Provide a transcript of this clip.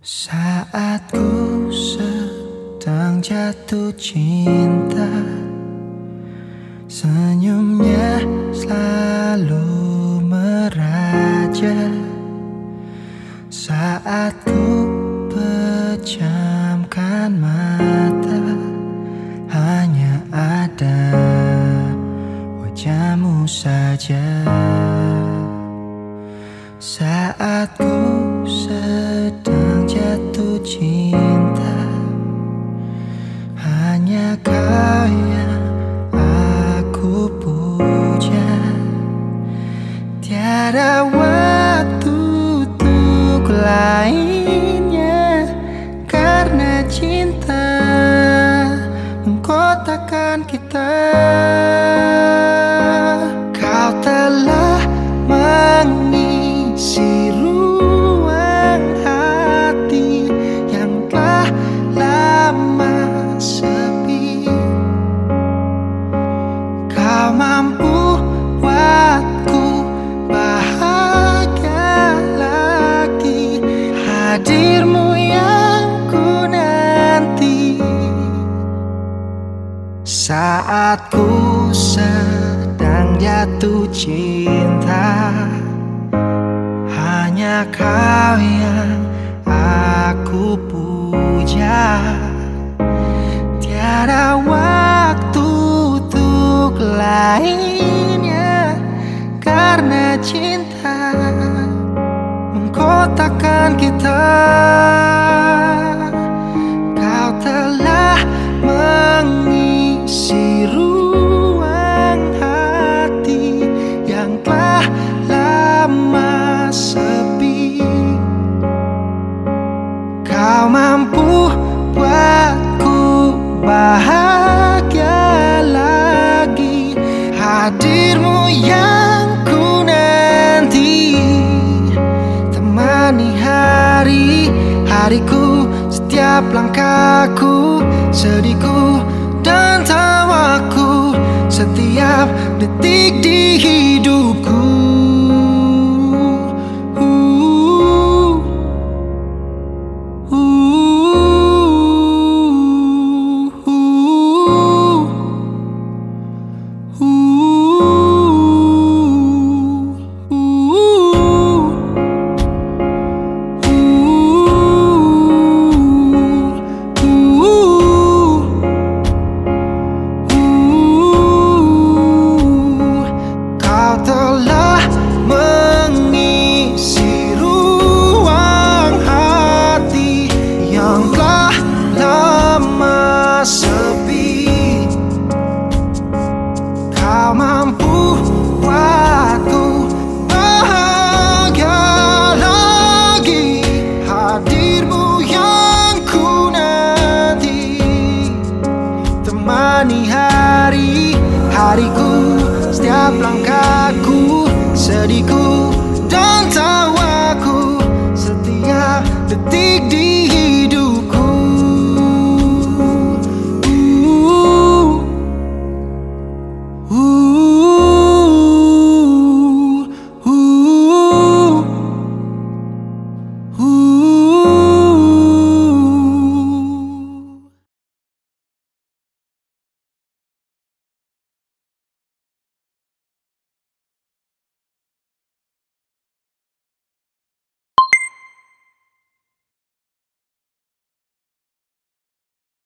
Saat ku sedang jatuh cinta Senyumnya selalu meraja. Saat ku pejamkan mata Hanya ada wajahmu saja Saat ku sedang jatuh cinta. Hanya kau yang aku puja. Tiada waktu untuk lainnya Karena cinta mengkotakkan kita mampu buatku bahagia lagi. Hadirmu yang ku nanti. Saat ku sedang jatuh cinta Hanya kau yang lainnya Karena cinta mengkotakkan kita. Kau telah mengisi ruang hati Yang telah lama sepi. Kau mampu Hadirmu yang ku nanti Temani hari-hariku Setiap langkahku, sedihku dan tawaku Setiap detik di about the